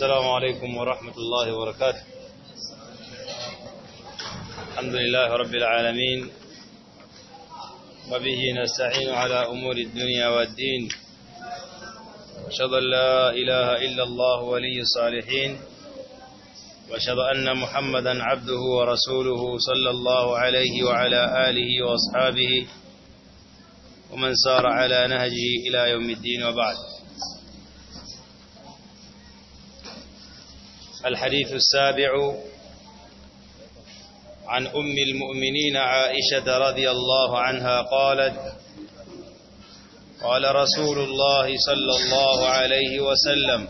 السلام عليكم ورحمة الله وبركاته. الحمد لله رب العالمين. وبه نستعين على أمور الدنيا والدين. أشهد أن لا إله إلا الله ولي الصالحين. وأشهد أن محمدا عبده ورسوله صلى الله عليه وعلى آله وأصحابه. ومن سار على نهجه إلى يوم الدين وبعد. الحديث السابع عن أم المؤمنين عائشة رضي الله عنها قالت قال رسول الله صلى الله عليه وسلم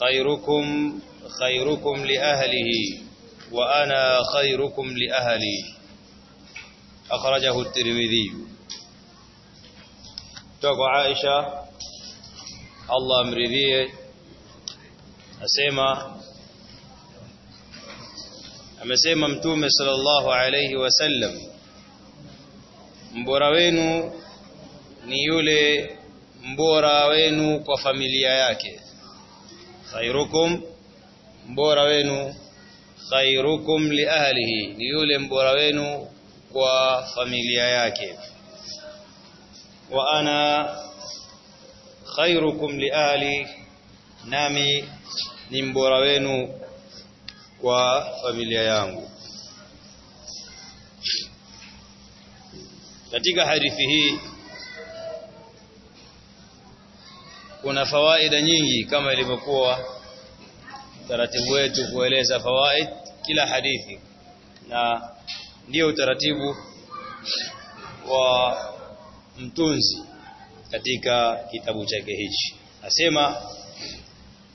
خيركم خيركم لأهله وأنا خيركم لأهلي. أخرجه الترمذي. توقع عائشة الله امرذيه asema amesema mtume sallallahu alayhi wasallam mbora wenu ni yule mbora wenu kwa familia yake khairukum mbora wenu khairukum li ahlihi ni yule mbora wenu kwa familia yake wa ana khairukum li ahli nami ni mbora wenu kwa familia yangu. Katika hadithi hii kuna fawaida nyingi kama ilivyokuwa taratibu wetu kueleza fawaid kila hadithi. Na ndio utaratibu wa mtunzi katika kitabu chake hichi. Asema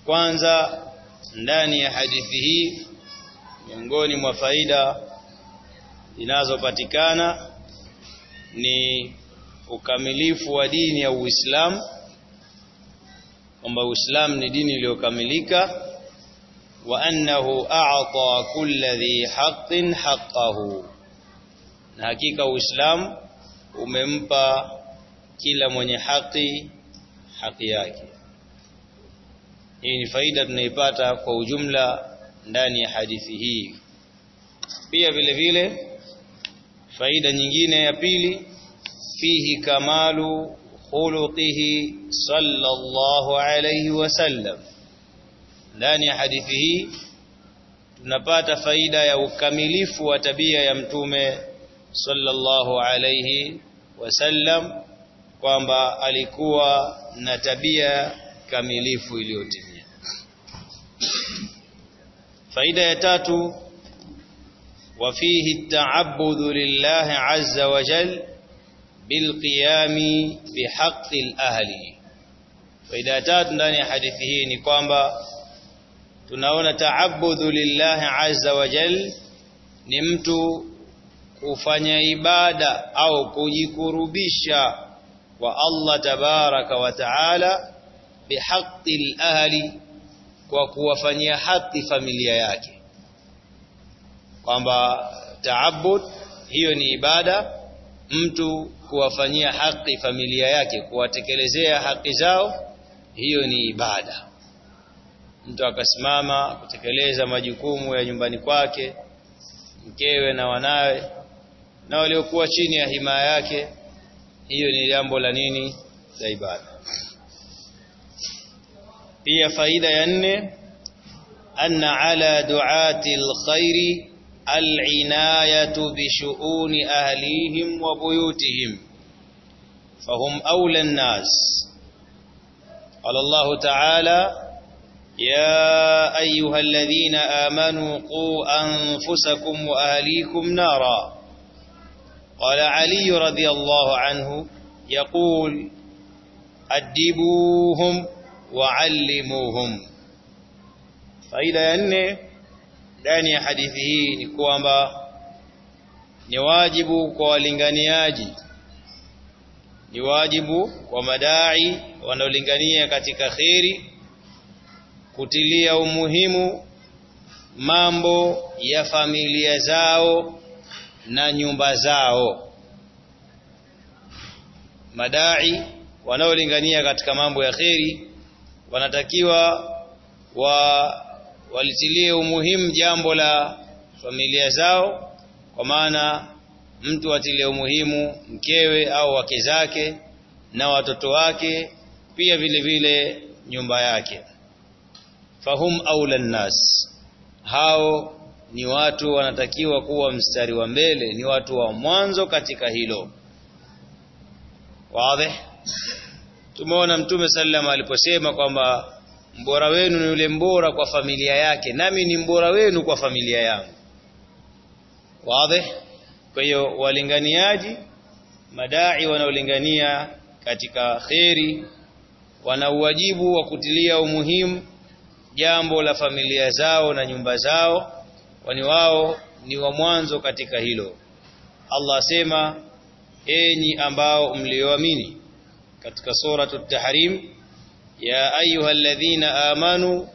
kwanza ndani ya hadithi hii miongoni mwa faida zinazopatikana ni ukamilifu wa dini ya Uislamu kwamba Uislamu ni dini iliyokamilika wa annahu a'ta kulli dhi haqqin haqqahu. Na hakika Uislamu umempa kila mwenye haki haki yake hii ni faida tunaipata kwa ujumla ndani ya hadithi hii. Pia vile vile faida nyingine ya pili fihi kamalu khuluqihi sallallahu alayhi wasallam ndani ya hadithi hii tunapata faida ya ukamilifu wa tabia ya mtume sallallahu alayhi wasallam kwamba alikuwa na tabia kamilifu iliyotimia faida ya tatu وفيه التعبد لله عز وجل بالقيام بحق الأهل فإذا تات ndani ya hadithi hii ni kwamba tunaona taabudu lillahi azza wa jal ni mtu kufanya ibada au kujikurubisha kwa Allah tabaraka wa taala bihaqqi ahli kwa kuwafanyia haki familia yake. Kwamba taabud hiyo ni ibada. Mtu kuwafanyia haki familia yake kuwatekelezea haki zao hiyo ni ibada. Mtu akasimama kutekeleza majukumu ya nyumbani kwake mkewe na wanawe na waliokuwa chini ya himaya yake hiyo ni jambo la nini? La ibada pia faida ya nne anna ala duati alkhairi al'inayatu bi shu'uni ahlihim wa buyutihim fahum awla an-nas qala Allah ta'ala يا أيها الذين آمنوا قوا أنفسكم وأهليكم نارا قال علي رضي الله عنه يقول أدبوهم waallimuhum. Faida ya nne ndani ya hadithi hii ni kwamba ni wajibu kwa walinganiaji ni wajibu kwa madai wanaolingania katika kheri kutilia umuhimu mambo ya familia zao na nyumba zao. Madai wanaolingania katika mambo ya kheri wanatakiwa wa walitilie umuhimu jambo la familia zao kwa maana mtu atilie umuhimu mkewe au wake zake na watoto wake pia vile vile nyumba yake. Fahum aula nnas hao ni watu wanatakiwa kuwa mstari wa mbele ni watu wa mwanzo katika hilo. Wazi tumeona mtume sallam aliposema kwamba mbora wenu ni yule mbora kwa familia yake nami ni mbora wenu kwa familia yangu. Wazi? Kwa hiyo walinganiaji madai wanaolingania katika kheri wana uwajibu wa kutilia umuhimu jambo la familia zao na nyumba zao kwani wao ni wa mwanzo katika hilo. Allah asema enyi ambao mlioamini katika suratu tahrim ya ayyuhalladhina amanu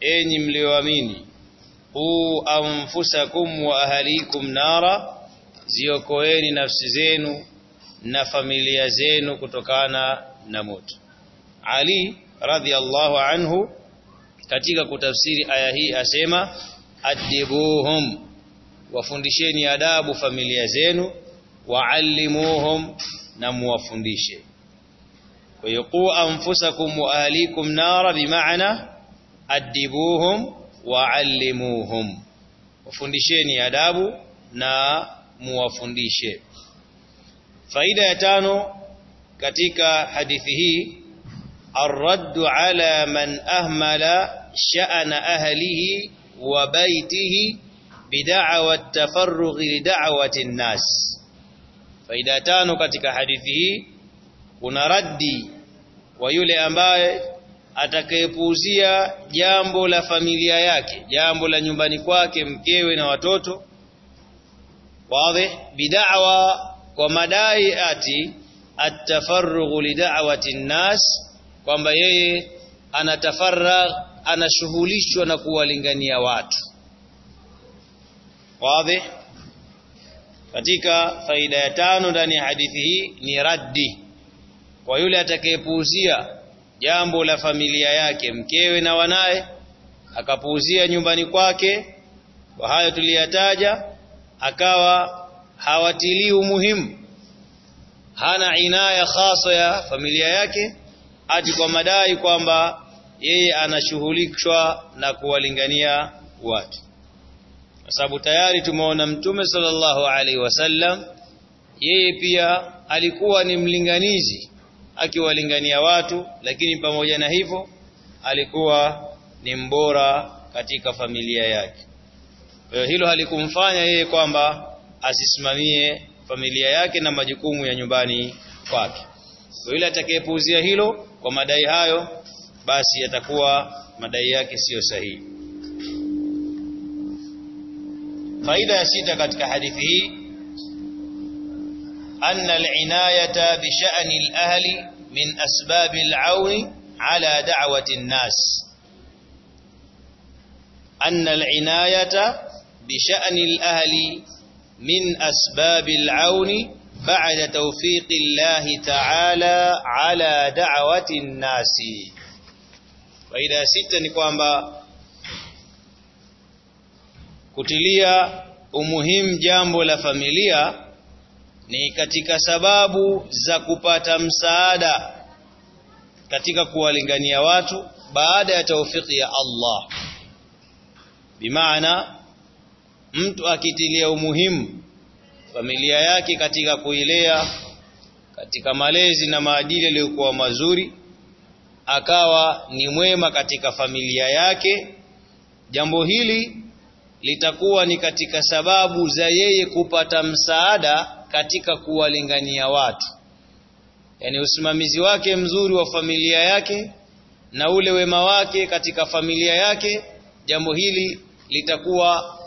enyi mlioamini qu anfusakum wa ahlikum nara ziokoeni nafsi zenu na familia zenu kutokana na moto. Ali radhiallahu anhu katika kutafsiri aya hii asema adibuhum wafundisheni adabu familia zenu waallimuhum na muwafundishe ويقو أنفسكم وآليكم نار بمعنى أدبوهم وعلموهم. وفندشين يداب نا موفندشين فإذا يتانو كتيك حديثه الرد على من أهمل شأن أهله وبيته بدعوة تفرغ لدعوة الناس. فإذا تانو كتيك حديثه kuna raddi wa yule ambaye atakayepuuzia jambo la familia yake jambo la nyumbani kwake mkewe na watoto. Wazi bid'awa kwa madai ati atafarrughu lida'wati nnas kwamba yeye anatafarragh anashughulishwa na kuwalingania watu. Wazi katika faida ya tano ndani ya hadithi hii ni raddi kwa yule atakayepuuzia jambo la familia yake mkewe na wanaye akapuuzia nyumbani kwake kwa hayo tuliyataja akawa hawatilii umuhimu. Hana inaya khaso ya familia yake ati kwa madai kwamba yeye anashughulishwa na kuwalingania watu. Kwa sababu tayari tumeona mtume sallallahu alaihi wasallam yeye pia alikuwa ni mlinganizi akiwalingania watu lakini pamoja na hivyo alikuwa ni mbora katika familia yake. Kwa hilo halikumfanya yeye kwamba asisimamie familia yake na majukumu ya nyumbani kwake. Kwa yule atakayepuuzia hilo kwa madai hayo basi yatakuwa madai yake siyo sahihi. Faida ya sita katika hadithi hii أن العناية بشأن الأهل من أسباب العون على دعوة الناس. أن العناية بشأن الأهل من أسباب العون بعد توفيق الله تعالى على دعوة الناس. وإذا ستة نكوانبا kutilia umuhimu jambo la familia ni katika sababu za kupata msaada katika kuwalingania watu baada ya taufiki ya Allah. Bimaana mtu akitilia umuhimu familia yake katika kuilea katika malezi na maadili yaliyokuwa mazuri akawa ni mwema katika familia yake jambo hili litakuwa ni katika sababu za yeye kupata msaada katika kuwalingania watu. Yani usimamizi wake mzuri wa familia yake na ule wema wake katika familia yake jambo hili litakuwa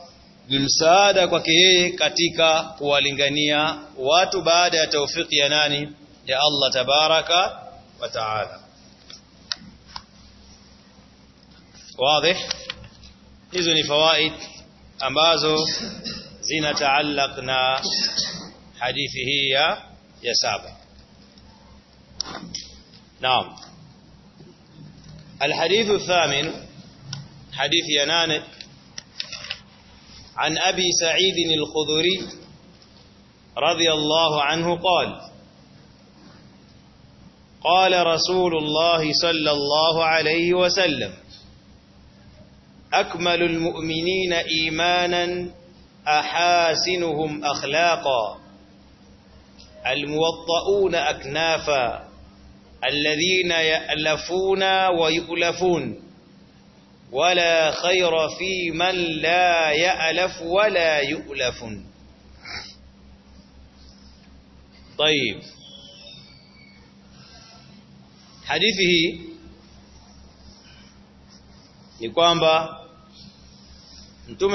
ni msaada kwake yeye katika kuwalingania watu baada ya taufiki ya nani? Ya Allah tabaraka wa taala. Wazi? Hizo ni fawaid ambazo zinataallaq na ya ya saba naam الحديث الثامن حديث ينان عن أبي سعيد الخضري رضي الله عنه قال قال رسول الله صلى الله عليه وسلم أكمل المؤمنين إيمانا أحاسنهم أخلاقا. الموطؤون أكنافا الذين يألفون ويؤلفون. ولا خير في من لا يألف ولا يؤلف طيب. حديثه يقوم با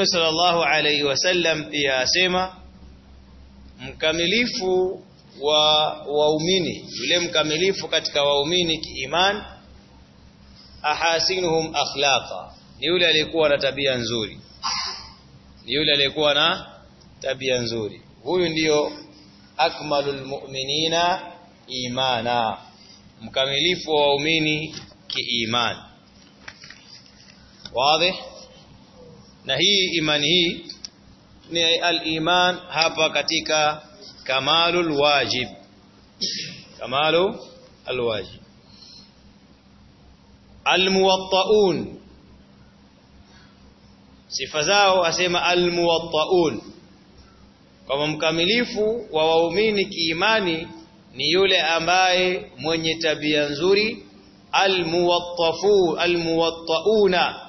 صلى الله عليه وسلم في سيما مكملفو wa waumini yule mkamilifu katika waumini kiimani ahasinuhum akhlaqa ni yule aliyekuwa na tabia nzuri. Ni yule aliyekuwa na tabia nzuri. Huyu ndiyo akmalul mu'minina imana mkamilifu wa waumini kiimani wazi na hii imani hii ni al-iman hapa katika kamalul wajib kamalu alwajib almuwattaun sifa zao asema almuwattaun kama mkamilifu wa waumini kiimani ni yule ambaye mwenye tabia nzuri almuwattafu almuwattauna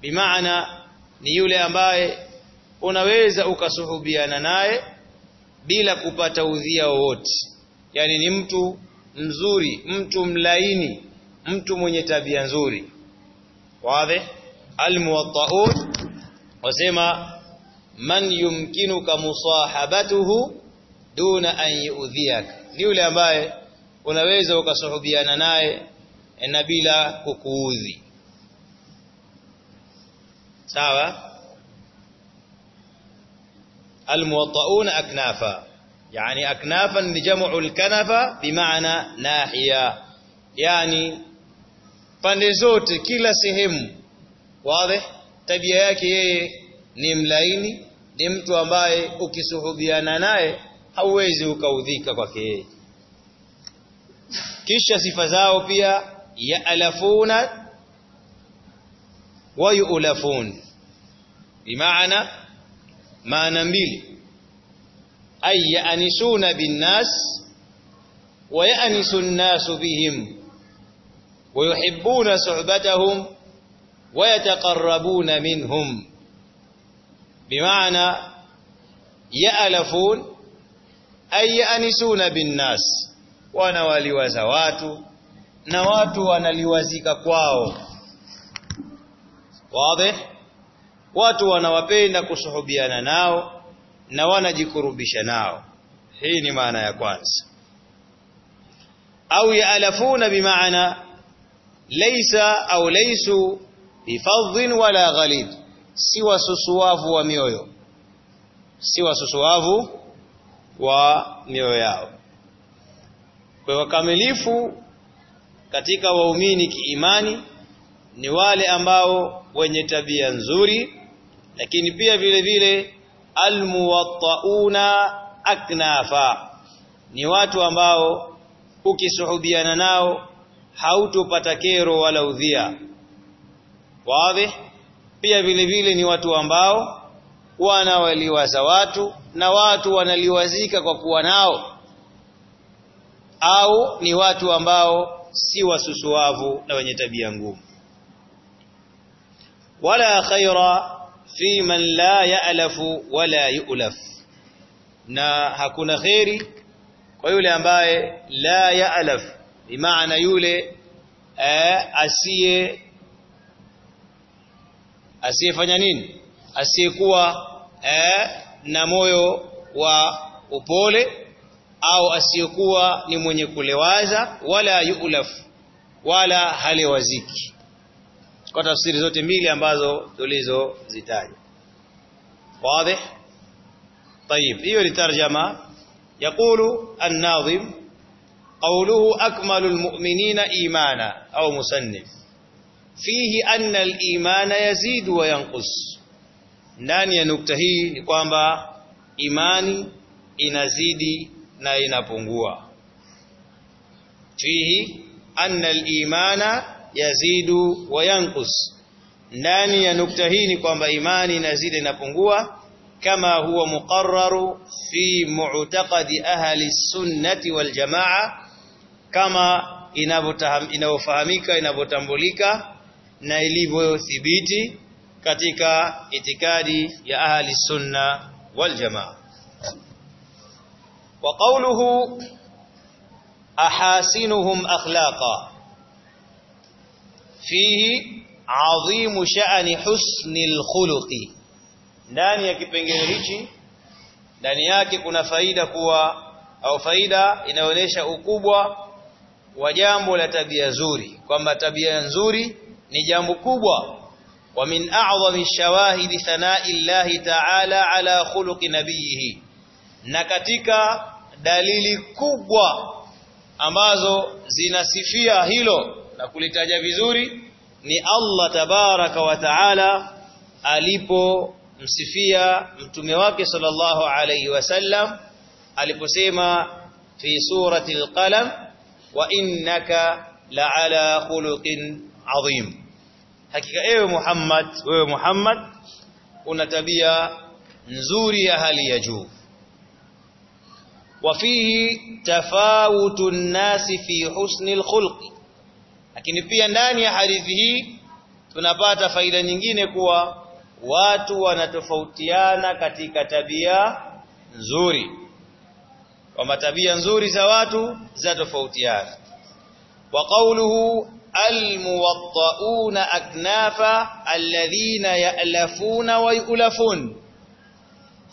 bimaana ni yule ambaye unaweza ukasuhubiana naye bila kupata udhia wowote. Yani ni mtu mzuri mtu mlaini mtu mwenye tabia nzuri. Wazi? Almuwattaun wasema man yumkinuka musahabatuhu duna an yu'dhiyaka ni yule ambaye unaweza ukasuhubiana naye na bila kukuudhi. Sawa الموطؤون أكنافا يعني أكنافا لجمع الكنفة بمعنى ناحية يعني pande zote kila sehemu wazi tabia yake yeye ni mlaini ni mtu ambaye ukisuhubiana naye hauwezi ukaudhika kwake yeye kisha sifa zao pia ya'lafuna wa yu'lafun bimaana maana mbili ay ya'nisuna binnas wa ya'nisu an-nasu bihim wa yuhibbuna suhbatahum wa yataqarrabuna minhum bimaana ya'lafun ay ya'nisuna binnas wanawaliwaza watu na watu wanaliwazika kwao wazi watu wanawapenda kusuhubiana nao na wanajikurubisha nao. Hii ni maana ya kwanza. Au yaalafuna bimaana laysa au laysu bifadhin wala ghalid. Si wasusuavu wa mioyo. Si wasusuavu wa mioyo yao. Kwa wakamilifu katika waumini kiimani ni wale ambao wenye tabia nzuri lakini pia vile vile almuwattauna aknafa. Ni watu ambao ukisuhubiana nao hautopata kero wala udhia. Wazi? Pia vile vile ni watu ambao wanawaliwaza watu na watu wanaliwazika kwa kuwa nao. Au ni watu ambao si wasusuavu na wenye tabia ngumu. Wala khaira fi man la ya'lafu wala yu'laf. Na hakuna khairi kwa yule ambaye la ya'laf bimaana yule asiye asiyefanya nini? Asiyekuwa na moyo wa upole au asiyekuwa ni mwenye kulewaza wala yu'laf wala halewaziki kwa tafsiri zote mbili ambazo tulizozitaja wazi طيب hiyo ni tarjama يقول الناظم قوله أكمل المؤمنين إيمانا أو مسنف fihi anna al-imana yazidu wa yanqus ndani ya nukta hii ni kwamba imani inazidi na inapungua fihi anna al-imana yazidu wa yanqus. Ndani ya nukta hii ni kwamba imani inazidi inapungua kama huwa muqarraru fi mu'taqadi ahli sunnati wal jamaa kama inavyofahamika inavyotambulika na ilivyothibiti katika itikadi ya ahli sunna wal jamaa. Wa qawluhu ahasinuhum akhlaqa fihi adhimu sha'ni husnil khuluqi. Ndani ya kipengele hichi ndani yake kuna faida kuwa au faida inaonyesha ukubwa wa jambo la tabia nzuri kwamba tabia nzuri ni jambo kubwa. Wa min a'zami shawahidi thana'i llahi ta'ala ala khuluqi nabiyhi. Na katika dalili kubwa ambazo zinasifia hilo na kulitaja vizuri ni Allah tabaraka wa taala alipomsifia mtume wake sallallahu alayhi wasallam aliposema fi surati al-qalam wa innaka la'ala khuluqin adhim hakika ewe Muhammad wewe Muhammad una tabia nzuri ya hali ya juu وفيه تفاوت الناس في حسن الخلق Lakini pia ndani ya hadithi hii tunapata faida nyingine kuwa watu wanatofautiana katika tabia nzuri. kwa matabia nzuri za watu za tofautiana. Wa qawluhu الموطؤون أكنافا الذين يألفون ويؤلفون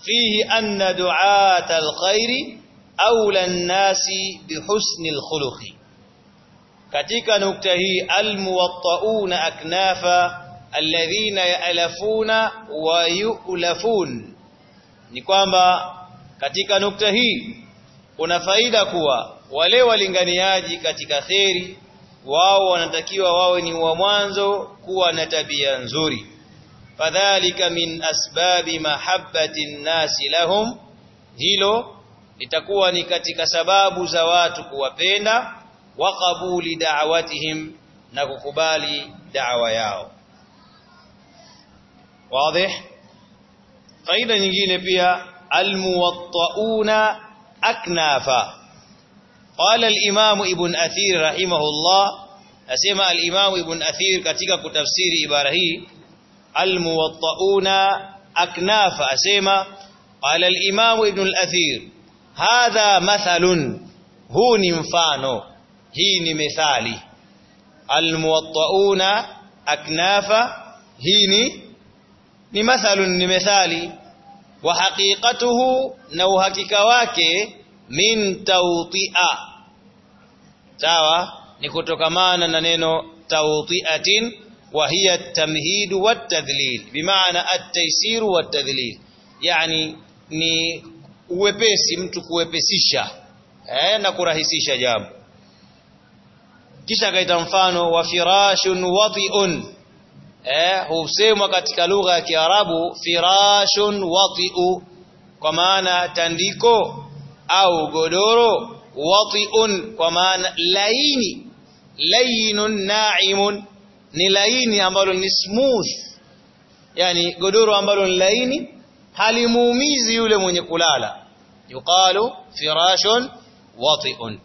فيه أن دعاة الخير أولى الناس بحسن الخلق katika nukta hii almuwattauna aknafa alladhina ya'lafuna wa yu'lafun. Ni kwamba katika nukta hii kuna faida kuwa wale walinganiaji katika kheri wao wanatakiwa wawe ni wa mwanzo kuwa na tabia nzuri. Fadhalika min asbabi mahabbati nnasi lahum hilo litakuwa ni katika sababu za watu kuwapenda wa qabuli da'watihim na kukubali da'wa yao wazi faida nyingine pia almuwattauna aknafa قال الامام ابن اثير رحمه الله اسمع الامام ابن اثير katika kutafsiri ibara hii almuwattauna aknafa asema قال الامام ابن الاثير هذا مثل huu ni mfano hii ni methali almuwattauna aknafa hii ni ni mathalun ni methali wa haqiqatuhu na uhakika wake min tawti'a sawa ni kutokamana na neno tawti'atin wa hiya at-tamhid wa at-tadlil bimaana at-taysir wa at-tadlil yani ni uwepesi mtu kuwepesisha eh, na kurahisisha jambo kisha akaita mfano wa firashun wati'un eh husemwa katika lugha ya Kiarabu firashun wati'u kwa maana tandiko au godoro wati'un kwa maana laini lainun na'imun ni laini ambalo ni smooth yani godoro ambalo ni laini halimuumizi yule mwenye kulala yuqalu firashun wati'un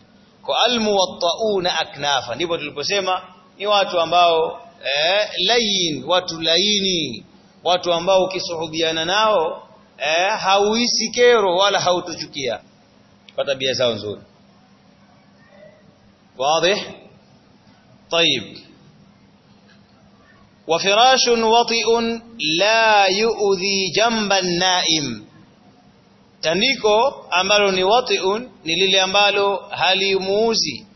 kwa almuwattauna aknafa ndipo tuliposema ni watu ambao eh, layin watu laini watu ambao ukisuhubiana nao eh, hauhisi kero wala hautuchukia kwa tabia zao nzuri واضح طيب وفراش وطئ لا يؤذي جنب النائم tandiko ambalo ni watiun ni lile ambalo halimuuzi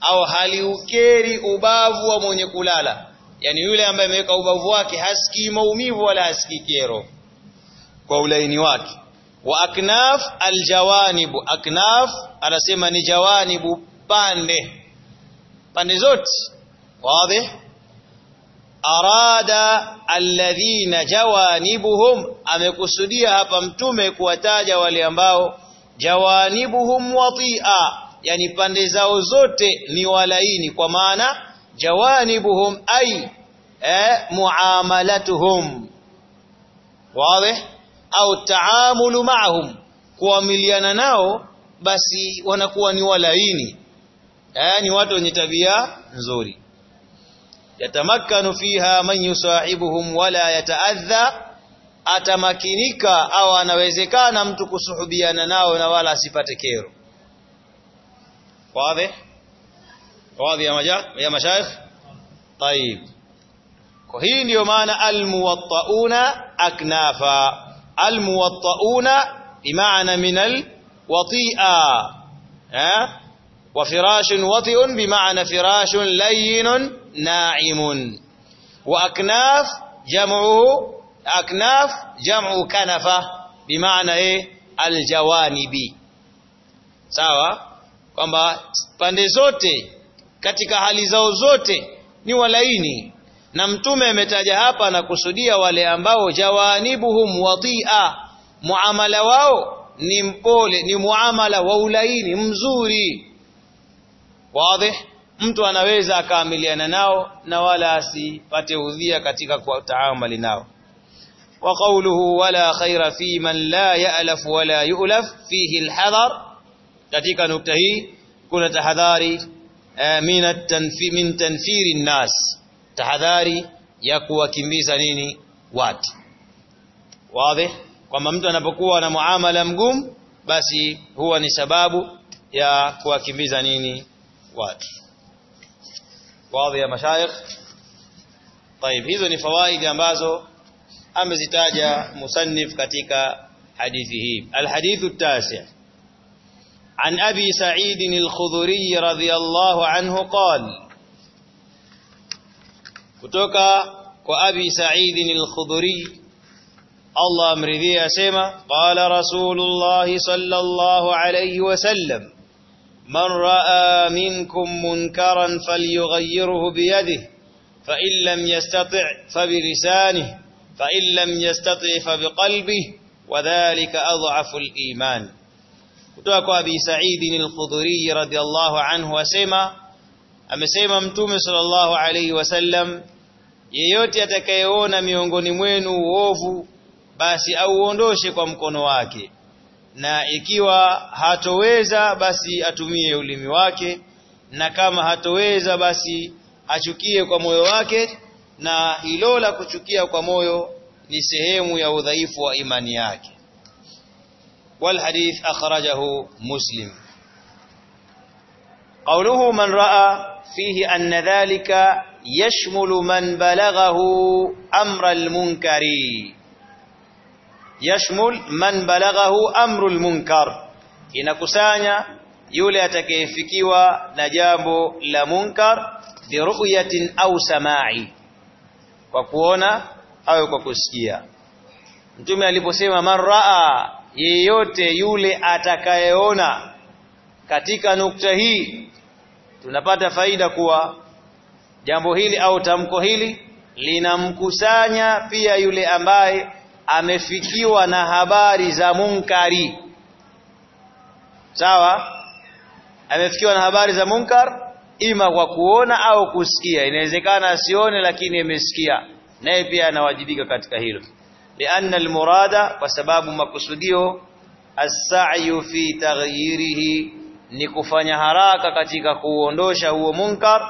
au haliukeri ubavu wa mwenye kulala. Yani yule ambaye ameweka ubavu wake hasiki maumivu wala hasiki kero. Kwa ulaini wake. Wa aknaf aljawanibu. Aknaf anasema ni jawanibu pande. Pande zote. Wazi arada alladhina jawanibuhum amekusudia hapa mtume kuwataja wale ambao jawanibuhum watia yani pande zao zote ni walaini kwa maana jawanibuhum ai eh, muamalatuhum wale au taamulu maahum kuamiliana nao basi wanakuwa ni walaini eh, ni watu wenye tabia nzuri yatamakkanu fiha man yusahibuhum wala yataadha atamakinika au anawezekana mtu kusuhubiana nao na wala asipate kero wazi wazi ya maja ya mashaikh طيب kwa hii ndiyo maana almuwattauna aknafa almuwattauna bimaana min alwati'a eh wa firashun wati'un bimaana firashun layyinun na'imun. Wa aknaf jam'uhu aknaf jam'u kanafa bimaana e aljawanibi. Sawa? Kwamba pande zote katika hali zao zote ni walaini. Na mtume ametaja hapa na kusudia wale ambao jawanibuhum watia muamala wao ni mpole ni muamala wa ulaini mzuri wazi mtu anaweza akaamiliana nao na wala asipate udhia katika kutaamali nao. Wa qawluhu wala khaira fi man la ya'laf wala yu'laf fihi alhadar. Katika nukta hii kuna tahadhari at-tanfi min tanfiri an-nas. Tahadhari ya kuwakimbiza nini? Watu. Wazi kwamba mtu anapokuwa na muamala mgumu basi huwa ni sababu ya kuwakimbiza nini watu wazi ya mashayikh طيب hizo ni fawaidi ambazo amezitaja musannif katika hadithi hii التاسع عن أبي سعيد الخضري رضي الله عنه قال kutoka kwa Abi Sa'id al-Khudri Allah amridhia asema qala Rasulullah sallallahu alayhi wasallam من رأى منكم منكرا فليغيره بيده فإن لم يستطع فبلسانه فإن لم يستطع فبقلبه وذلك أضعف الإيمان. كتوك أبي سعيد القضري رضي الله عنه وسيما أما سيما امتوم صلى الله عليه وسلم yeyote atakayeona miongoni mwenu uovu basi auondoshe kwa mkono wake. na ikiwa hatoweza basi atumie ulimi wake na kama hatoweza basi achukie kwa moyo wake na hilo la kuchukia kwa moyo ni sehemu ya udhaifu wa imani yake والحديث أخرجه مسلم قوله من رأى فيه أن ذلك يشمل من بلغه أمر المنكر yashmul man balaghahu amrul munkar. Inakusanya yule atakayefikiwa na jambo la munkar bi ru'yatin au samai. Kwa kuona au kwa kusikia. Mtume aliposema maraa yeyote yule atakayeona katika nukta hii tunapata faida kuwa jambo hili au tamko hili linamkusanya pia yule ambaye amefikiwa na habari za munkari. Sawa? Amefikiwa na habari za munkar ima kwa kuona au kusikia. Inawezekana asione lakini amesikia. Naye pia anawajibika katika hilo. Lianna almurada kwa sababu makusudio as-sa'yu fi taghyirihi ni kufanya haraka katika kuondosha huo munkar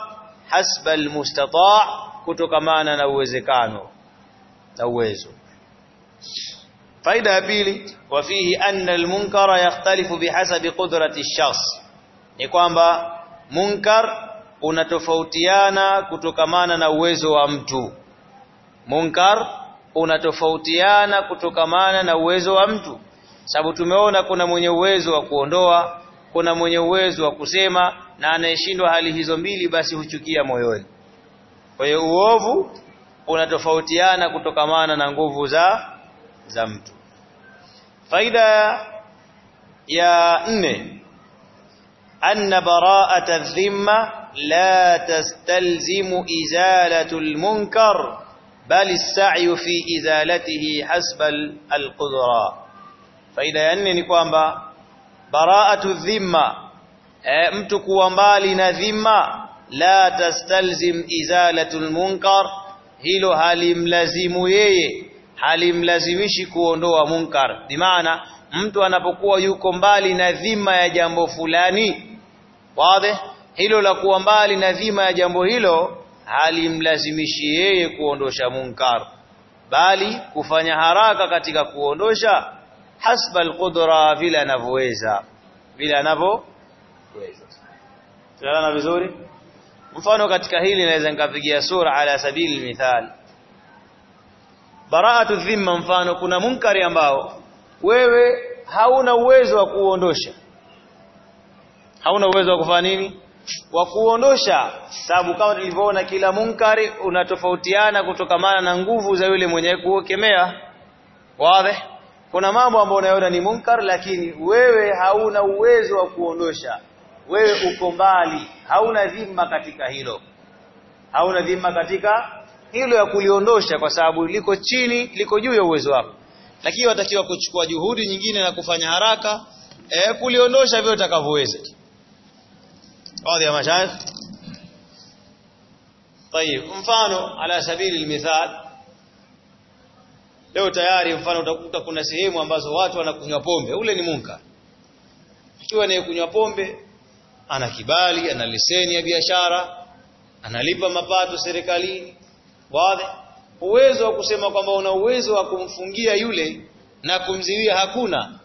hasba almustata' kutokamana na uwezekano na uwezo faida ya pili wa fihi anna almunkara yakhtalifu bihasabi qudrati ash-shakhs ni kwamba munkar unatofautiana kutokamana na uwezo wa mtu. Munkar unatofautiana kutokamana na uwezo wa mtu. Sababu tumeona kuna mwenye uwezo wa kuondoa kuna mwenye uwezo wa kusema na anayeshindwa hali hizo mbili basi huchukia moyoni. Kwa hiyo uovu unatofautiana kutokamana na nguvu za za mtu faida ya nne anna bara'ata dhimma la tastalzimu izalatu almunkar bali as-sa'yu fi izalatihi hasba al-qudra faida ya nne ni kwamba bara'atu dhimma e, mtu kuwa mbali na dhimma la tastalzim izalatu almunkar hilo halimlazimu yeye halimlazimishi kuondoa munkar. Bimaana mtu anapokuwa yuko mbali na dhima ya jambo fulani wazi hilo la kuwa mbali na dhima ya jambo hilo halimlazimishi yeye kuondosha munkar. Bali kufanya haraka katika kuondosha hasba alqudra vile anavyoweza. Vile anavyoweza. Tunaona vizuri? Mfano katika hili naweza nikapigia sura ala sabili mithal baraatu dhimma mfano kuna munkari ambao wewe hauna uwezo wa kuondosha. Hauna uwezo wa kufanya nini? Wa kuondosha. Sababu kama tulivyoona kila munkari unatofautiana kutokamana na nguvu za yule mwenye kuokemea wazi? Kuna mambo ambayo unayoona ni munkar lakini wewe hauna uwezo wa kuondosha. Wewe uko mbali. Hauna dhima katika hilo. Hauna dhima katika hilo ya kuliondosha kwa sababu liko chini liko juu ya uwezo wako lakini watakiwa kuchukua juhudi nyingine na kufanya haraka eh, kuliondosha vile utakavyoweza baadhi ya mashaikh طيب mfano ala sabili almithal leo tayari mfano utakuta kuna sehemu ambazo watu wanakunywa pombe ule ni munkar ikiwa anayekunywa pombe ana kibali ana leseni ya biashara analipa mapato serikalini wazi. Uwezo wa kusema kwamba una uwezo wa kumfungia yule na kumziwia hakuna.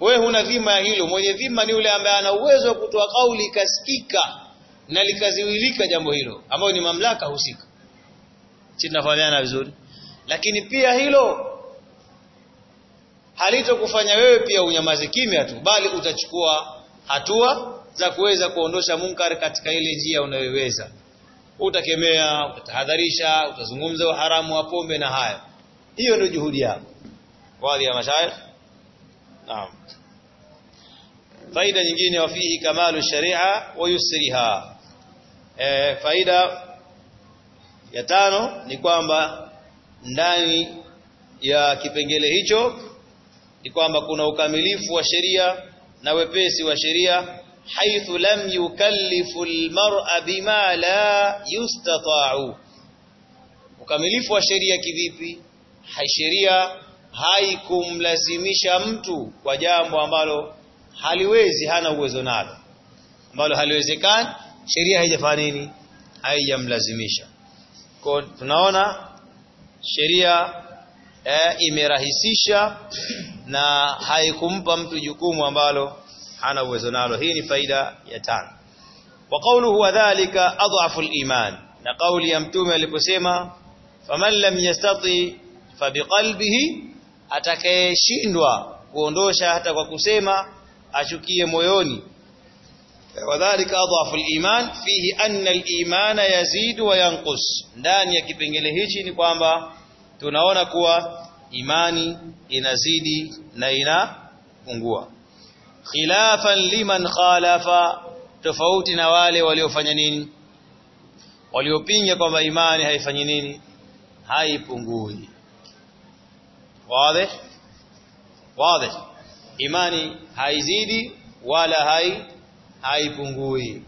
We huna dhima ya hilo. Mwenye dhima ni yule ambaye ana uwezo wa kutoa kauli ikasikika na likaziwilika jambo hilo ambayo ni mamlaka husika. Si tunafahamiana vizuri? Lakini pia hilo halitokufanya wewe pia unyamaze kimya tu bali utachukua hatua za kuweza kuondosha munkar katika ile njia unayoweza utakemea utatahadharisha utazungumza uharamu wa pombe na haya. Hiyo ndio juhudi yako. Baadhi ya mashaikh? Naam. Faida nyingine wafihi kamalu sharia wa yusriha. E, faida ya tano ni kwamba ndani ya kipengele hicho ni kwamba kuna ukamilifu wa sheria na wepesi wa sheria haithu lam yukallifu almar'a bima la yustata'u ukamilifu wa sheria kivipi? Sheria haikumlazimisha mtu kwa jambo ambalo haliwezi hana uwezo nalo. Ambalo haliwezekani sheria haijafanya nini? Haijamlazimisha. Kwa tunaona sheria eh, imerahisisha na haikumpa mtu jukumu ambalo hana uwezo nalo. Hii ni faida ya tano. Wa qawluhu wadhālika adhafu al-iman. Na kauli ya mtume aliposema faman lam yastati fa biqalbihi atakayeshindwa kuondosha hata kwa kusema achukie moyoni. Wadhālika adhafu al-iman fihi anna al-iman yazidu wa yanqus. Ndani ya kipengele hichi ni kwamba tunaona kuwa imani inazidi na inapungua khilafan liman khalafa tofauti na wale waliofanya nini? Waliopinga kwamba imani haifanyi nini? Haipungui. Wazi wazi imani haizidi wala hai haipungui.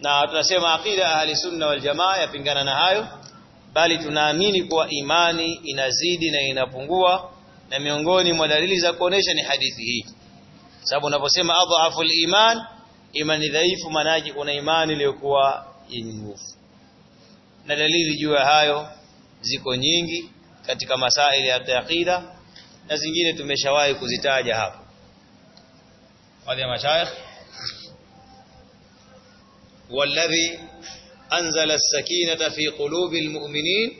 Na tunasema aqida ahli sunna wal jamaa yapingana na hayo bali tunaamini kuwa imani inazidi na inapungua na miongoni mwa dalili za kuonesha ni hadithi hii sababu unaposema adhafu iman imani dhaifu manaji kuna imani iliyokuwa yenye nguvu na dalili juu ya hayo ziko nyingi katika masaili ya aqida na zingine tumeshawahi kuzitaja hapo baadhi ya mashayikh والذي أنزل السكينة في قلوب المؤمنين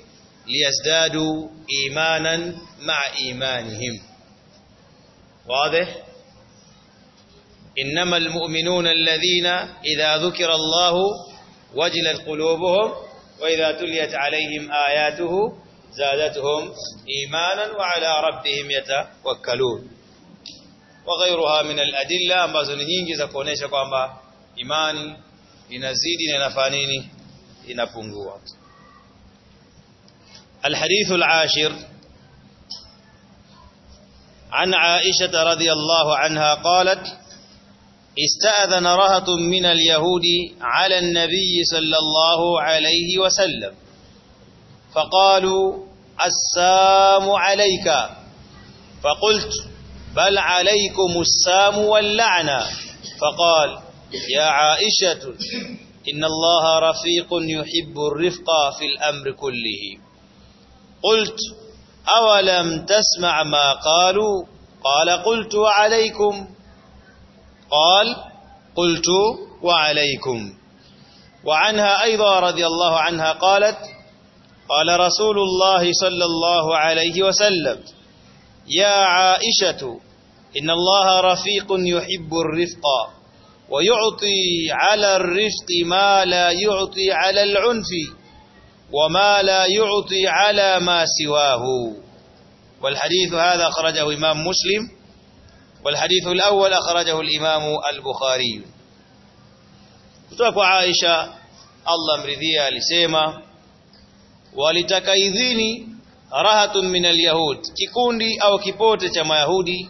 ليزدادوا إيمانا مع إيمانهم واضح إنما المؤمنون الذين إذا ذكر الله وجلت قلوبهم وإذا تليت عليهم آياته زادتهم إيمانا وعلى ربهم يتوكلون. وغيرها من الأدلة ambazo ni nyingi za kuonesha kwamba imani inazidi na inafanya nini الحديث العاشر. عن عائشة رضي الله عنها قالت استأذن رهط من اليهود على النبي صلى الله عليه وسلم. فقالوا السام عليك. فقلت بل عليكم السام واللعنة فقال يا عائشة إن الله رفيق يحب الرفق في الأمر كله. قلت أولم تسمع ما قالوا؟ قال قلت وعليكم قال قلت وعليكم. وعنها أيضا رضي الله عنها قالت قال رسول الله صلى الله عليه وسلم يا عائشة إن الله رفيق يحب الرفق ويعطي على الرفق ما لا يعطي على العنف وما لا يعطي على ما سواه. والحديث هذا أخرجه إمام مسلم والحديث الأول أخرجه الإمام البخاري. تقول عائشة الله مرضية لسيما ولتكايذيني راحة من اليهود كيكوندي أو كيبوتة كما يهودي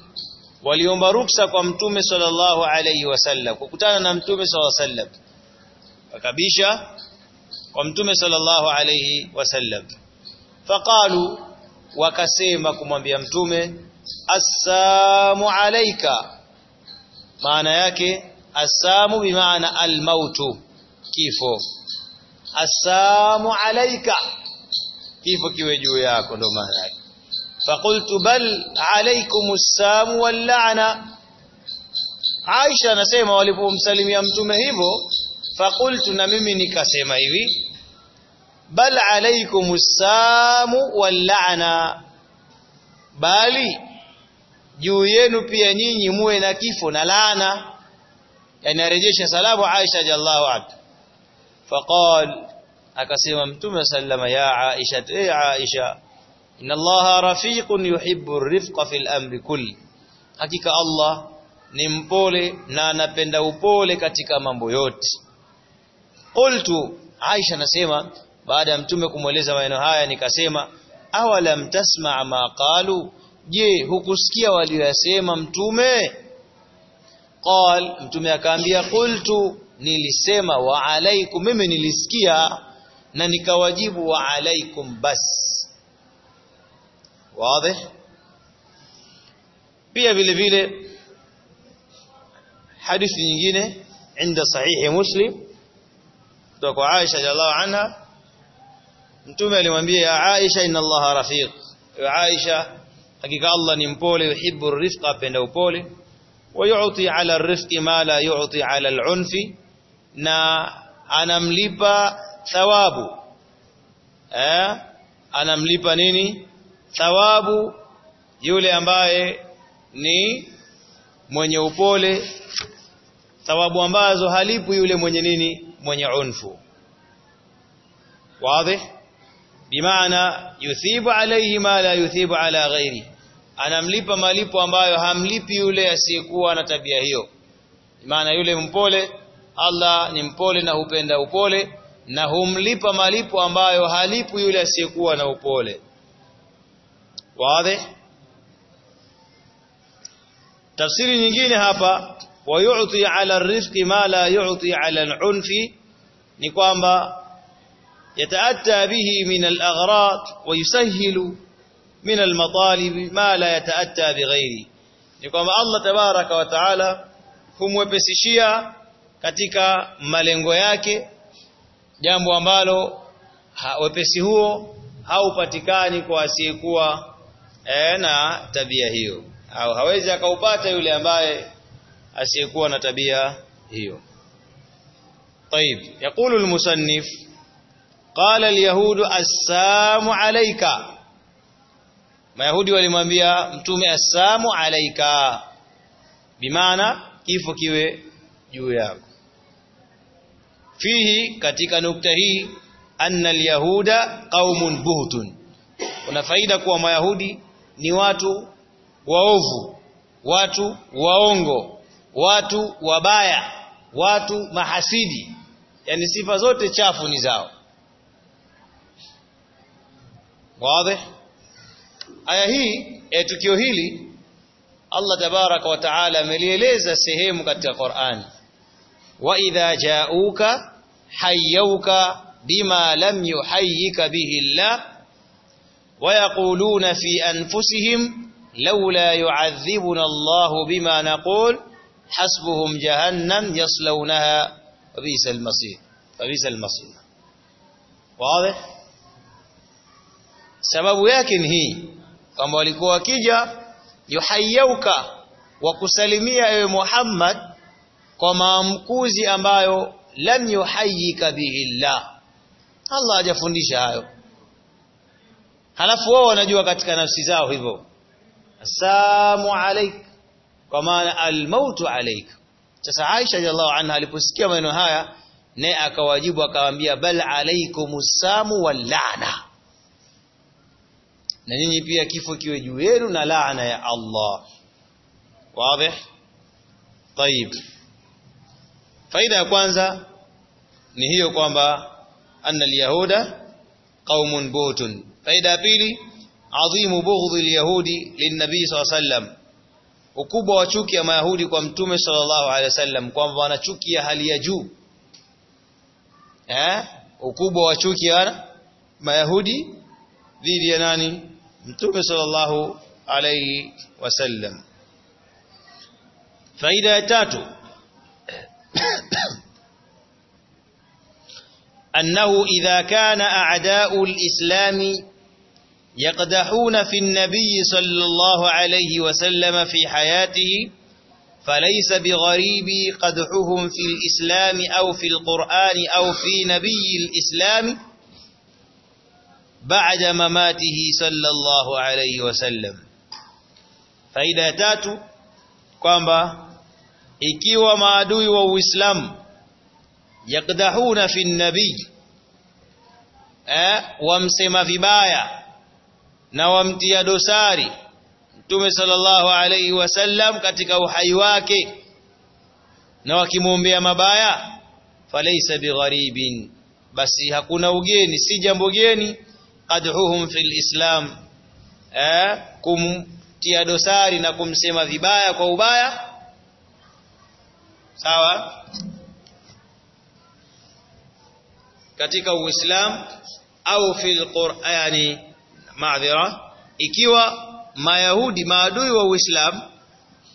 وليومب ركسة كمتوم صلى الله عليه وسلم وكتانا نمتوم صلى الله عليه وسلم فكبيشة كمتوم صلى الله عليه وسلم فقالوا وكسيما كمان بيامتومي السام عليك. معنى yake السام بمعنى الموت. كيفو؟ السام عليك. كيفو kiwe juu yako فقلت بل عليكم السام واللعنة. عائشة anasema walipomsalimia mtume hivyo فقلت na mimi nikasema hivi بل عليكم السام واللعنة. بالي juu yenu pia nyinyi muwe na kifo na laana. Yani arejesha salamu Aisha jallahu anha. Faqal akasema mtume sallama ya Aisha e Aisha inna Allah rafiqun yuhibbu ar-rifqa fil amri kulli hakika Allah ni mpole na anapenda upole katika mambo yote. Qultu Aisha nasema baada ya mtume kumweleza maneno haya nikasema awalam tasma ma qalu je hukusikia waliyosema mtume? Qal mtume akaambia qultu nilisema wa alaikum mimi nilisikia na nikawajibu wa alaikum bas. Wazi? Pia vile vile hadithi nyingine inda sahihi muslim kutoka kwa Aisha radhiallahu anha mtume alimwambia ya Aisha inna Allah rafiq. Ya Aisha hakika Allah ni mpole yuhibbu ar-rifqa apenda upole. Wa yu'ti 'ala ar-rifqi ma la yu'ti 'ala al-'unfi. Na anamlipa thawabu. Eh? Anamlipa nini? Thawabu. Yule ambaye ni mwenye upole. Thawabu ambazo halipu yule mwenye nini? Mwenye unfu. Wazi? Bimaana yuthibu alayhi ma la yuthibu ala ghairi anamlipa malipo ambayo hamlipi yule asiyekuwa na tabia hiyo. Maana yule mpole Allah ni mpole na hupenda upole na humlipa malipo ambayo halipu yule asiyekuwa na upole. Wazi? Tafsiri nyingine hapa wayu'ti 'ala ar-rifqi ma la yu'ti 'ala al-'unfi ni kwamba yataatta bihi min al-aghrad wa yusahhilu من المطالب ما لا يتأتى بغيره يقول الله تبارك وتعالى هم وبسشيا كتك ملنغو yake جامبو أمبالو وبسي هو هاو باتكاني كواسي كوا أنا تبيا هيو. هاو هاوزي اكاو باتا يولي أمبالي أسي كوا نتبيا هيو. طيب يقول المصنف قال اليهود السام عليك قال اليهود السام عليك. Mayahudi walimwambia mtume assamu alaika bimaana kifo kiwe juu yako. Fihi katika nukta hii anna alyahuda qaumun buhtun. Kuna faida kuwa mayahudi ni watu waovu watu waongo watu wabaya watu mahasidi. Yani sifa zote chafu ni zao. Wazi aya hii ya tukio hili Allah tabaraka wa taala amelieleza sehemu katika Qur'an wa idha ja'uka hayyuka bima lam yuhayyika bihi Allah wa yaquluna fi anfusihim laula yu'adhibuna Allah bima naqul hasbuhum jahannam yaslawnaha wa bisal masir wa bisal masir wazi sababu yake ni hii kwamba walikuwa wakija yuhayyauka wa kusalimia ewe Muhammad kwa maamkuzi ambayo lam yuhayyika bihi Allah. Allah hajafundisha hayo. Halafu wao wanajua katika nafsi zao hivyo. Assalamu alayk kwa maana almautu alaik sasa Aisha radhiallahu anha aliposikia maneno haya naye akawajibu akawaambia bal alaykumus samu wal la'na na nyinyi pia kifo kiwe juu yenu na laana ya Allah wazi طيب faida ya kwanza ni hiyo kwamba anna alyahuda qaumun butun faida ya pili adhimu bughdhi alyahudi linnabii sallallahu alayhi wasallam ukubwa wa chuki ya mayahudi kwa mtume sallallahu alaihi wasallam kwamba wana chuki ya hali ya juu eh ukubwa wa chuki ya mayahudi dhidi ya nani Mtume sallallahu alayhi wasallam faida ya tatu أنه إذا كان أعداء الإسلام يقدحون في النبي صلى الله عليه وسلم في حياته فليس بغريب قدحهم في الإسلام أو في القرآن أو في نبي الإسلام baada mamatihi sallallahu alayhi wasallam faida ya tatu kwamba ikiwa maadui wa Uislamu yakdahuna fi nabii eh wamsema vibaya na wamtia dosari Mtume sallallahu alayhi wasallam katika uhai wake na wakimwombea mabaya falaisa bigharibin basi hakuna ugeni si jambo geni qadhuhum fil islam eh kumtia dosari na kumsema vibaya kwa ubaya. Sawa? Katika uislamu au fil qur'ani maadhira ikiwa mayahudi maadui wa uislamu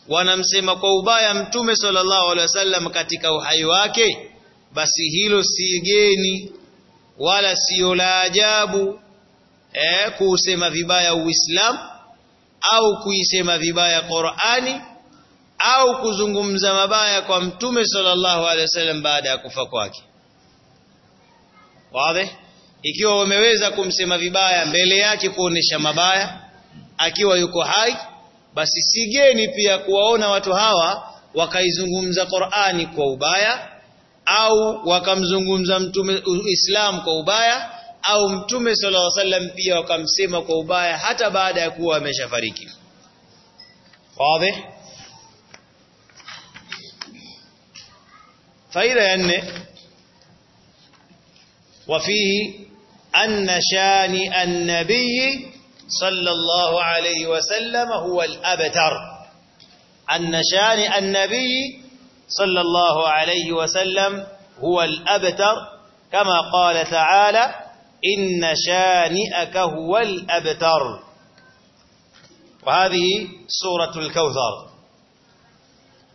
wanamsema kwa ubaya mtume sallallahu alaihi wasallam katika uhai wake basi hilo si geni wala sio la ajabu eh kusema vibaya uislamu au kuisema vibaya Qur'ani au kuzungumza mabaya kwa mtume sallallahu alaihi wasallam baada ya kufa kwake. Wazi? Ikiwa wameweza kumsema vibaya mbele yake kuonesha mabaya akiwa yuko hai basi sigeni pia kuwaona watu hawa wakaizungumza Qur'ani kwa ubaya au wakamzungumza mtume Uislamu kwa ubaya au mtume sallallahu alaihi wasallam pia wakamsema kwa ubaya hata baada ya kuwa ameshafariki wazi faida ya nne وفيه أن شان النبي صلى الله عليه وسلم هو الأبتر أن شان النبي صلى الله عليه وسلم هو الأبتر كما قال تعالى إن شانئك هو الأبتر. وهذه سورة الكوثر.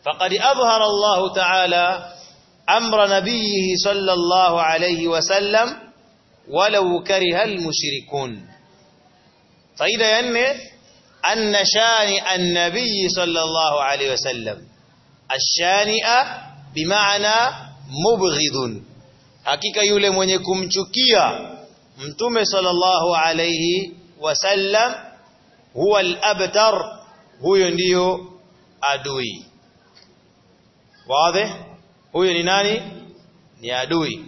فقد أظهر الله تعالى أمر نبيه صلى الله عليه وسلم ولو كره المشركون. فإذا ينمي أن شانئ النبي صلى الله عليه وسلم. الشانئ بمعنى مبغض. hakika yule mwenye kumchukia mtume sallallahu alayhi wasallam huwa al-abtar huyo ndiyo adui wazi huyo ni nani ni adui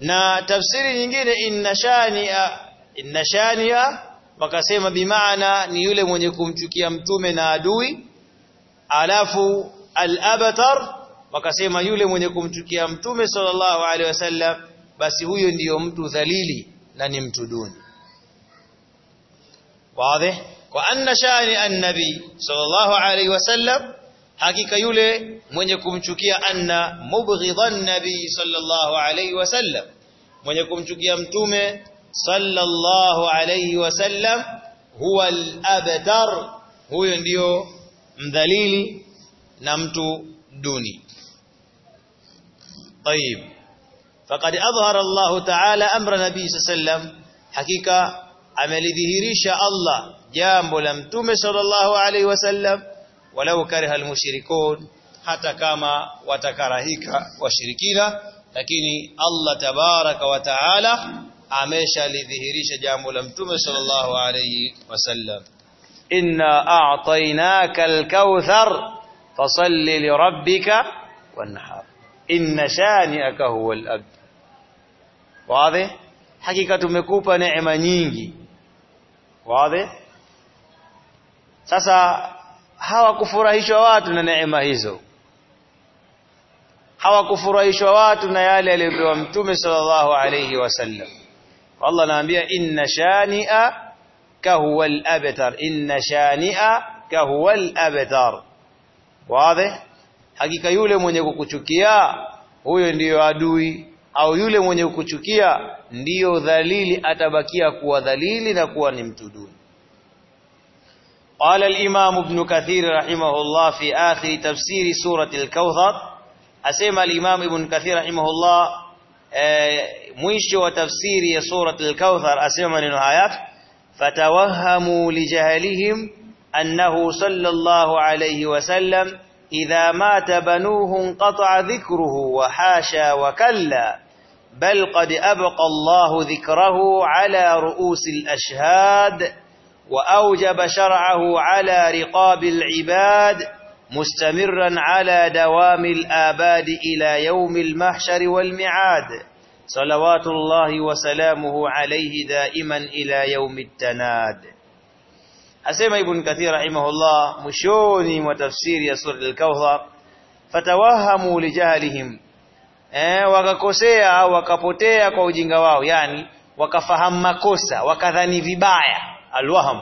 na tafsiri nyingine inna shania inna shania wakasema bimaana ni yule mwenye kumchukia mtume na adui alafu al-abtar wakasema yule mwenye kumchukia mtume sallallahu alaihi wasallam basi huyo ndiyo mtu dhalili na ni mtu duni wazi wa anna shani annabi sallallahu alaihi wasallam hakika yule mwenye kumchukia anna mubghidhan nabi sallallahu alaihi wasallam mwenye kumchukia mtume sallallahu alaihi wasallam huwa al-abtar huyo ndiyo mdhalili na mtu duni طيب فقد أظهر الله تعالى أمر نبي صلى الله عليه وسلم. حقيقة عمل ذهريش الله. جامب لم صلى الله عليه وسلم. ولو كره المشركون. حتى كما وتكرهيك وشركينا لكن الله تبارك وتعالى عمش لذهريش جامب لم صلى الله عليه وسلم. إنا أعطيناك الكوثر فصل لربك والنحر إن شانئك هو الأبد wazi? Hakika tumekupa neema nyingi. Wazi? Sasa hawakufurahishwa watu na neema hizo. Hawakufurahishwa watu na yale aliyopewa mtume sallallahu alayhi wasallam Allah anaambia inna shani'a ka huwa al-abtar inna shani'a ka huwa al-abtar wazi? Hakika yule mwenye kukuchukia huyo ndiyo adui au yule mwenye kukuchukia ndiyo dhalili atabakia kuwa dhalili na kuwa ni mtu duni. قال الإمام ابن كثير رحمه الله في آخر تفسير سورة الكوثر أسمى الإمام ابن كثير رحمه الله مش وتفسير سورة الكوثر أسمى لنهايات فتوهموا لجهلهم أنه صلى الله عليه وسلم إذا مات بنوه انقطع ذكره وحاشا وكلا بل قد أبقى الله ذكره على رؤوس الأشهاد وأوجب شرعه على رقاب العباد مستمرا على دوام الآباد إلى يوم المحشر والمعاد. صلوات الله وسلامه عليه دائما إلى يوم التناد. أسمى ابن كثير رحمه الله مشوني وتفسير سورة الكوثر فتوهموا لجهلهم eh, wakakosea wakapotea kwa ujinga wao yani wakafahamu makosa wakadhani vibaya alwaham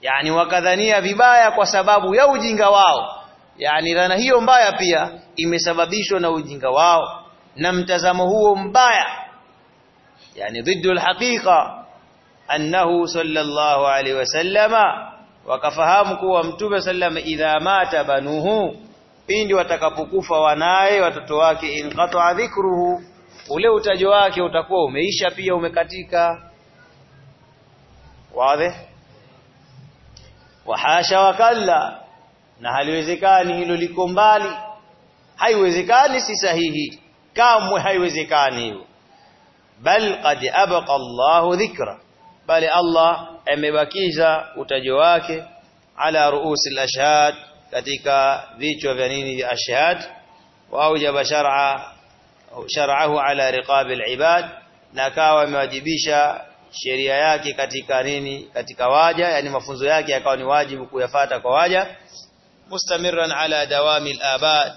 yani wakadhania vibaya kwa sababu ya ujinga wao yani dhana hiyo mbaya pia imesababishwa na ujinga wao na mtazamo huo mbaya yani ضد الحقيقه annahu sallallahu alaihi wasallama wakafahamu kuwa mtume sallama idha mata banuhu pindi watakapokufa wanaye watoto wake inqata dhikruhu ule utajo wake utakuwa umeisha pia umekatika. Wazi? Wahasha wakalla na haliwezekani hilo liko mbali. Haiwezekani si sahihi kamwe haiwezekani hiyo. Bal qad abqa Allahu dhikra bali Allah amebakiza utajo wake ala ruusi al-ashhad katika vichwa vya nini ashhad wa aujaba shar'a shar'ahu ala riqab al-ibad na kawa amewajibisha sheria yake katika nini katika waja yani mafunzo yake yakawa ni wajibu kuyafata kwa waja. Mustamirran ala dawami al-abad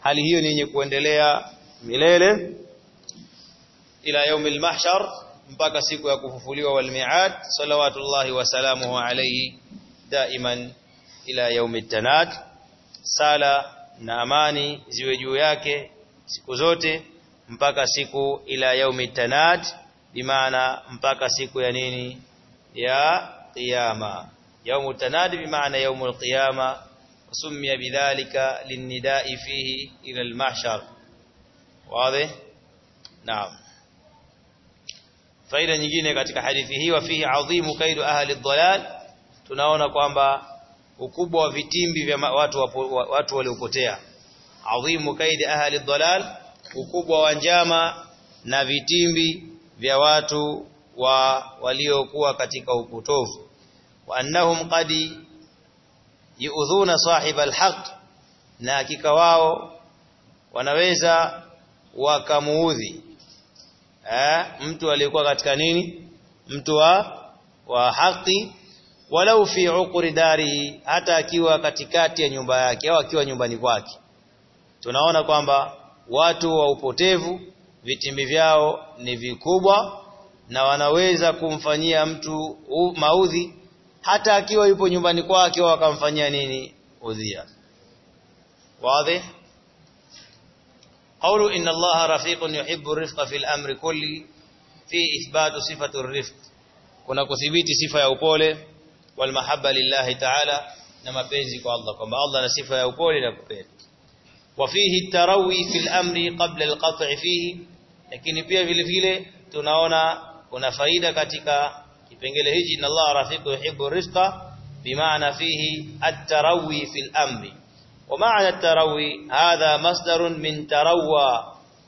hali hiyo ni yenye kuendelea milele. Ila yaumil mahshar mpaka siku ya kufufuliwa wal mi'ad salawatullahi wa salamuhu alayhi daiman ila yaumit tanad sala na amani ziwe juu yake siku zote mpaka siku ila yaumit tanad bimaana mpaka siku ya nini ya qiyama yaumut tanad bimaana yaumul qiyama سمي بذلك للنداء فيه إلى المحشر واضح نعم faida nyingine katika hadithi hii wa fihi adhimu kaidu ahli dhalal tunaona kwamba ukubwa wa vitimbi vya watu watu waliopotea. Adhimu kaidi ahli dhalal ukubwa wa njama na vitimbi vya watu wa waliokuwa katika upotovu. Wa annahum qad yu'dhuna sahib alhaq na hakika wao wanaweza wakamuudhi. Eh mtu aliyekuwa katika nini? Mtu wa wa haki walau fi uqri dari hata akiwa katikati ya nyumba yake au akiwa nyumbani kwake tunaona kwamba watu wa upotevu vitimbi vyao ni vikubwa na wanaweza kumfanyia mtu maudhi hata akiwa yupo nyumbani kwake wakamfanyia nini udhia wazi قول إن الله رفيق يحب الرفق في الأمر كله في إثبات صفة الرفق kuna kudhibiti sifa ya upole wal mahabba lillahi ta'ala na mapenzi kwa Allah kwamba Allah ana sifa ya upole na kupenda wa fihi tarawi fil amri qabla al qat'i fihi lakini pia vile vile tunaona kuna faida katika kipengele hichi inna Allah rafiqu yuhibbu rifqa bimaana fihi at-tarawi fil amri ومعنى التروي هذا مصدر من تروى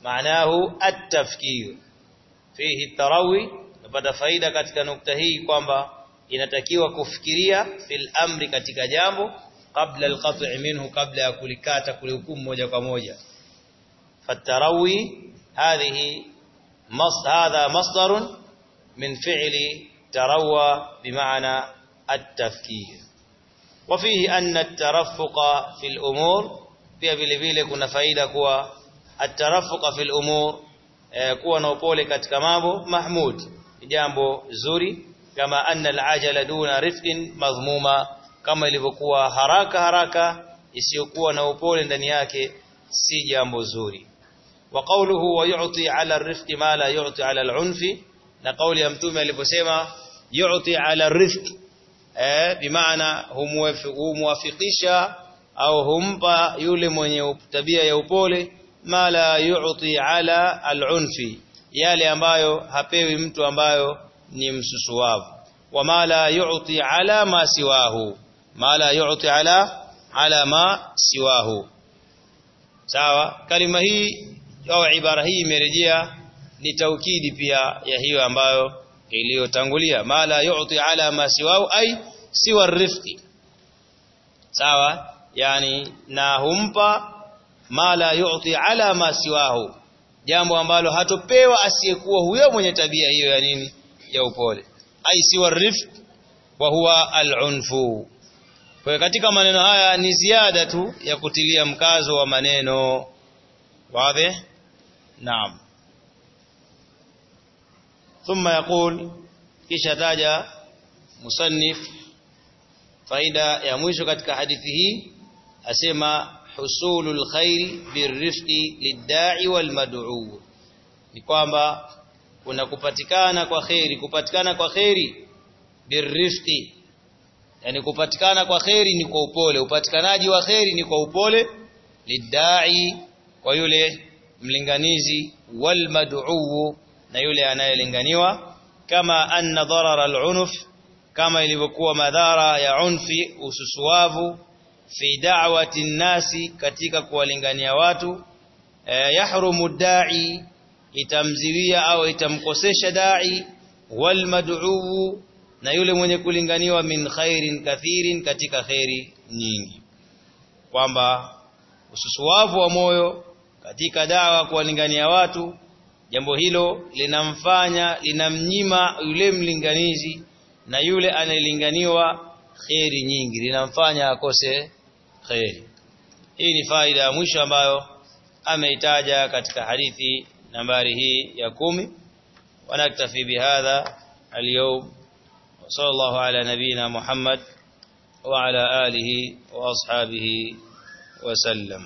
معناه التفكير فيه التروي napata faida katika nukta hii kwamba inatakiwa kufikiria fil amri katika jambo kabla alqat'i minhu kabla ya kulikata kule hukumu moja kwa moja. Fatarawi hadhihi mas hadha masdar min fi'li tarawa bimaana at-tafkir. Wa fihi anna at-tarafuq fi al-umur pia vile vile kuna faida kuwa at-tarafuq fi al-umur eh, kuwa na upole katika mambo mahmud. Jambo zuri kama anna al-ajala duna rifqin madhmuma kama ilivyokuwa haraka haraka isiyokuwa na upole ndani yake si jambo zuri. Wa qawluhu wa yu'ti 'ala ar-rifqi ma la yu'ti 'ala al-'unfi na kauli ya mtume aliposema yu'ti 'ala ar-rifqi eh bimaana humuwafikisha au humpa yule mwenye tabia ya upole ma la yu'ti ala al-unfi yale ambayo hapewi mtu ambayo ni msusuwavu wa la yu'ti ala ma siwahu. Ma la yu'ti ala ala ma siwahu. Sawa? Kalima hii au ibara hii imerejea ni taukidi pia ya hiyo ambayo iliyotangulia. Ma la yu'ti ala ma siwahu ay siwa rifqi. Sawa? Yani na humpa ma la yu'ti ala ma siwahu. Jambo ambalo hatopewa asiyekuwa huyo mwenye tabia hiyo ya nini ya upole. Ai siwa rifq wa huwa al-unfu. Kwa katika maneno haya ni ziada tu ya kutilia mkazo wa maneno. Wazi? Naam. Thumma yaqul kisha taja musannif faida ya mwisho katika hadithi hii asema husulul khair birrifqi lidda'i walmad'u ni kwamba kuna kupatikana kwa khairi kupatikana kwa khairi birrifqi yani kupatikana kwa khairi ni kwa upole upatikanaji wa khairi ni kwa upole. Lidai kwa yule mlinganizi wal mad'u na yule anayelinganiwa. Kama anna darara al-unuf kama ilivyokuwa madhara ya unfi ususuavu fi da'wati nasi katika kuwalingania watu. E, yahrumu da'i itamziwia au itamkosesha da'i wal mad'u na yule mwenye kulinganiwa min khairin kathirin katika khairi nyingi. Kwamba ususuwavu wa moyo katika dawa kuwalingania watu jambo hilo linamfanya linamnyima yule mlinganizi na yule anayelinganiwa khairi nyingi linamfanya akose khairi hii ni faida ya mwisho ambayo ameitaja katika hadithi nambari hii wanaktafi bihadha اليوم. وصلى الله على نبينا محمد وعلى آله وأصحابه وسلم.